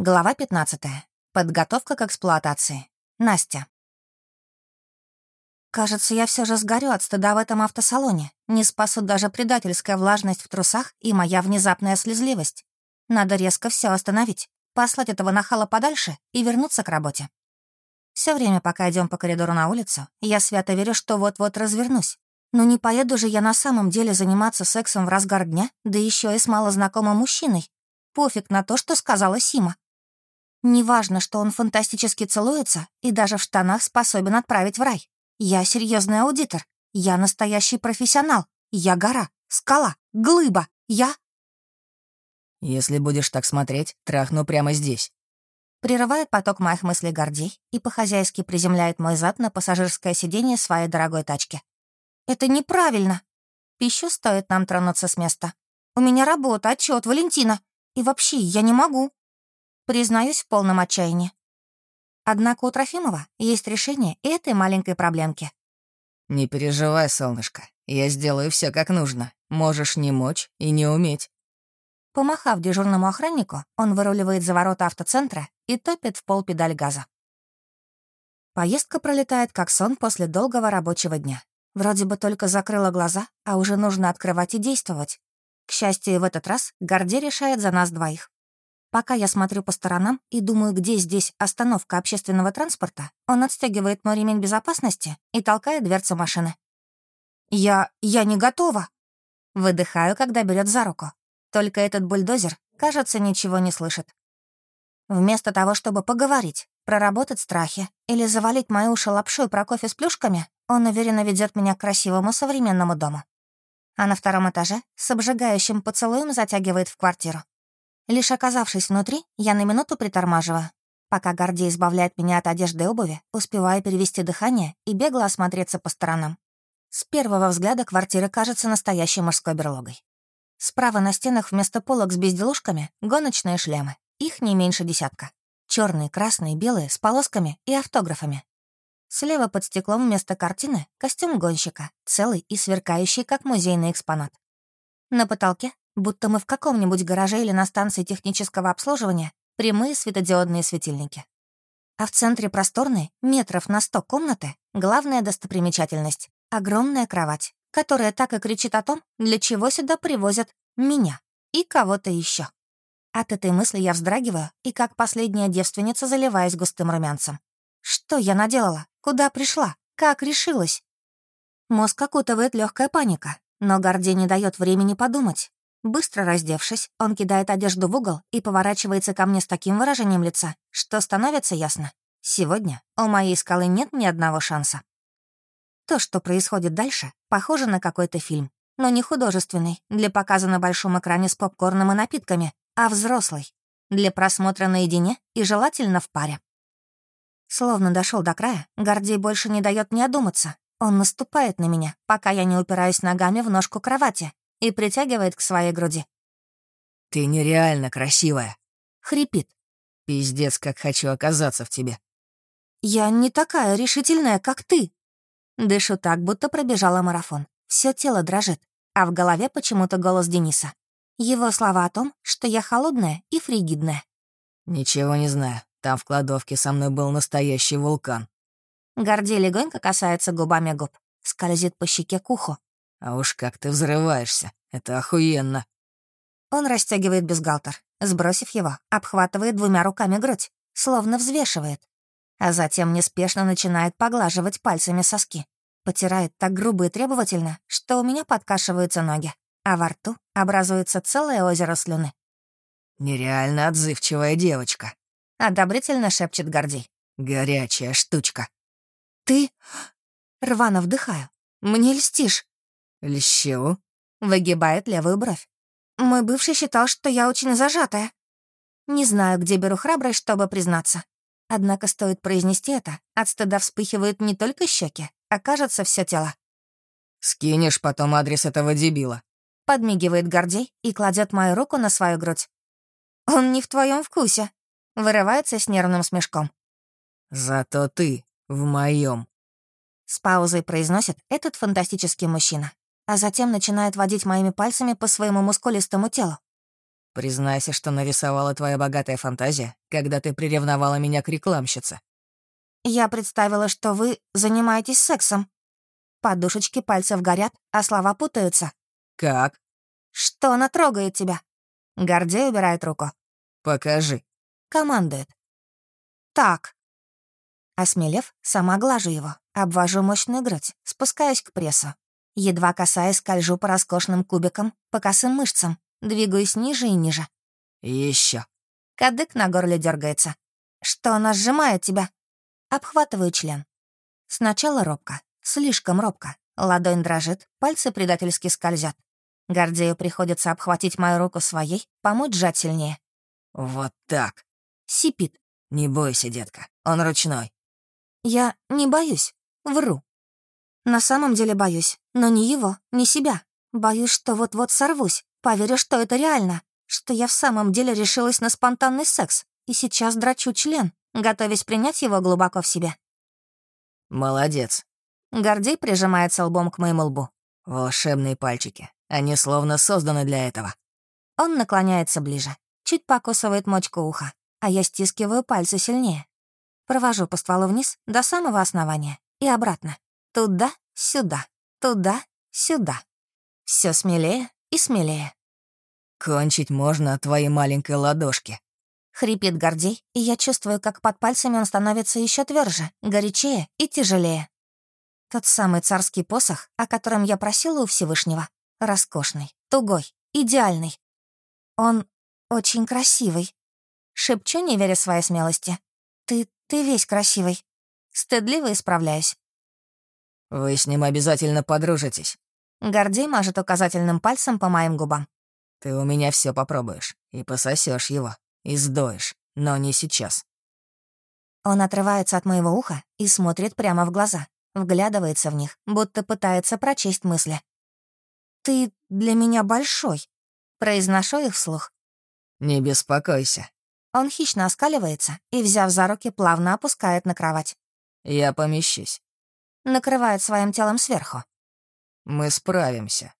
Глава 15. Подготовка к эксплуатации. Настя. Кажется, я все же сгорю от стыда в этом автосалоне. Не спасут даже предательская влажность в трусах и моя внезапная слезливость. Надо резко все остановить, послать этого нахала подальше и вернуться к работе. Все время, пока идем по коридору на улицу, я свято верю, что вот-вот развернусь. Но не поеду же я на самом деле заниматься сексом в разгар дня, да еще и с малознакомым мужчиной. Пофиг на то, что сказала Сима. Неважно, что он фантастически целуется и даже в штанах способен отправить в рай. Я серьезный аудитор. Я настоящий профессионал. Я гора, скала, глыба. Я... «Если будешь так смотреть, трахну прямо здесь». Прерывает поток моих мыслей Гордей и по-хозяйски приземляет мой зад на пассажирское сиденье своей дорогой тачки. «Это неправильно!» Пищу стоит нам тронуться с места. «У меня работа, отчет, Валентина. И вообще, я не могу». Признаюсь в полном отчаянии. Однако у Трофимова есть решение этой маленькой проблемки. «Не переживай, солнышко. Я сделаю все как нужно. Можешь не мочь и не уметь». Помахав дежурному охраннику, он выруливает за ворота автоцентра и топит в пол педаль газа. Поездка пролетает как сон после долгого рабочего дня. Вроде бы только закрыла глаза, а уже нужно открывать и действовать. К счастью, в этот раз Гордей решает за нас двоих. Пока я смотрю по сторонам и думаю, где здесь остановка общественного транспорта, он отстегивает мой ремень безопасности и толкает дверцу машины. «Я... я не готова!» Выдыхаю, когда берет за руку. Только этот бульдозер, кажется, ничего не слышит. Вместо того, чтобы поговорить, проработать страхи или завалить мои уши лапшой про кофе с плюшками, он уверенно ведет меня к красивому современному дому. А на втором этаже с обжигающим поцелуем затягивает в квартиру. Лишь оказавшись внутри, я на минуту притормаживаю. Пока Гордей избавляет меня от одежды и обуви, успеваю перевести дыхание и бегло осмотреться по сторонам. С первого взгляда квартира кажется настоящей мужской берлогой. Справа на стенах вместо полок с безделушками — гоночные шлемы. Их не меньше десятка. Черные, красные, белые, с полосками и автографами. Слева под стеклом вместо картины — костюм гонщика, целый и сверкающий, как музейный экспонат. На потолке будто мы в каком-нибудь гараже или на станции технического обслуживания, прямые светодиодные светильники. А в центре просторной, метров на сто комнаты, главная достопримечательность — огромная кровать, которая так и кричит о том, для чего сюда привозят меня и кого-то еще. От этой мысли я вздрагиваю и, как последняя девственница, заливаюсь густым румянцем. Что я наделала? Куда пришла? Как решилась? Мозг окутывает легкая паника, но Гордей не дает времени подумать. Быстро раздевшись, он кидает одежду в угол и поворачивается ко мне с таким выражением лица, что становится ясно. Сегодня у моей скалы нет ни одного шанса. То, что происходит дальше, похоже на какой-то фильм, но не художественный, для показа на большом экране с попкорном и напитками, а взрослый, для просмотра наедине и желательно в паре. Словно дошел до края, Гордей больше не дает мне одуматься. Он наступает на меня, пока я не упираюсь ногами в ножку кровати, и притягивает к своей груди. «Ты нереально красивая!» — хрипит. «Пиздец, как хочу оказаться в тебе!» «Я не такая решительная, как ты!» Дышу так, будто пробежала марафон. Все тело дрожит, а в голове почему-то голос Дениса. Его слова о том, что я холодная и фригидная. «Ничего не знаю. Там в кладовке со мной был настоящий вулкан». Гордей легонько касается губами губ, скользит по щеке к уху. А уж как ты взрываешься. Это охуенно. Он расстегивает бюстгальтер, сбросив его, обхватывает двумя руками грудь, словно взвешивает. А затем неспешно начинает поглаживать пальцами соски. Потирает так грубо и требовательно, что у меня подкашиваются ноги, а во рту образуется целое озеро слюны. «Нереально отзывчивая девочка», — одобрительно шепчет Гордей. «Горячая штучка». «Ты...» — рвано вдыхаю. «Мне льстишь». «Лещу?» — выгибает левую бровь. «Мой бывший считал, что я очень зажатая. Не знаю, где беру храбрость, чтобы признаться. Однако стоит произнести это, от стыда вспыхивают не только щеки, а кажется все тело. «Скинешь потом адрес этого дебила», — подмигивает Гордей и кладет мою руку на свою грудь. «Он не в твоем вкусе», — вырывается с нервным смешком. «Зато ты в моем. С паузой произносит этот фантастический мужчина а затем начинает водить моими пальцами по своему мускулистому телу. Признайся, что нарисовала твоя богатая фантазия, когда ты приревновала меня к рекламщице. Я представила, что вы занимаетесь сексом. Подушечки пальцев горят, а слова путаются. Как? Что она трогает тебя? Гордей убирает руку. Покажи. Командует. Так. Осмелев, сама глажу его, обвожу мощную грудь, спускаюсь к прессу. Едва касаясь, скольжу по роскошным кубикам, по косым мышцам, двигаюсь ниже и ниже. Еще. Кадык на горле дергается. Что она сжимает тебя? Обхватываю член. Сначала робко, слишком робко. Ладонь дрожит, пальцы предательски скользят. Гордею приходится обхватить мою руку своей, помочь сжать сильнее. «Вот так!» Сипит. «Не бойся, детка, он ручной». Я не боюсь, вру. На самом деле боюсь, но не его, не себя. Боюсь, что вот-вот сорвусь, поверю, что это реально, что я в самом деле решилась на спонтанный секс и сейчас драчу член, готовясь принять его глубоко в себе. «Молодец». Гордей прижимается лбом к моему лбу. «Волшебные пальчики. Они словно созданы для этого». Он наклоняется ближе, чуть покусывает мочку уха, а я стискиваю пальцы сильнее. Провожу по стволу вниз до самого основания и обратно. Туда, сюда, туда, сюда. Все смелее и смелее. «Кончить можно от твоей маленькой ладошки», Хрипит Гордей, и я чувствую, как под пальцами он становится еще тверже, горячее и тяжелее. Тот самый царский посох, о котором я просила у Всевышнего. Роскошный, тугой, идеальный. Он очень красивый. Шепчу, не веря своей смелости. Ты, ты весь красивый. Стыдливо исправляюсь. «Вы с ним обязательно подружитесь». Гордей мажет указательным пальцем по моим губам. «Ты у меня все попробуешь и пососешь его. И сдоешь, но не сейчас. Он отрывается от моего уха и смотрит прямо в глаза, вглядывается в них, будто пытается прочесть мысли. «Ты для меня большой», — произношу их вслух. «Не беспокойся». Он хищно оскаливается и, взяв за руки, плавно опускает на кровать. «Я помещусь». Накрывает своим телом сверху. «Мы справимся».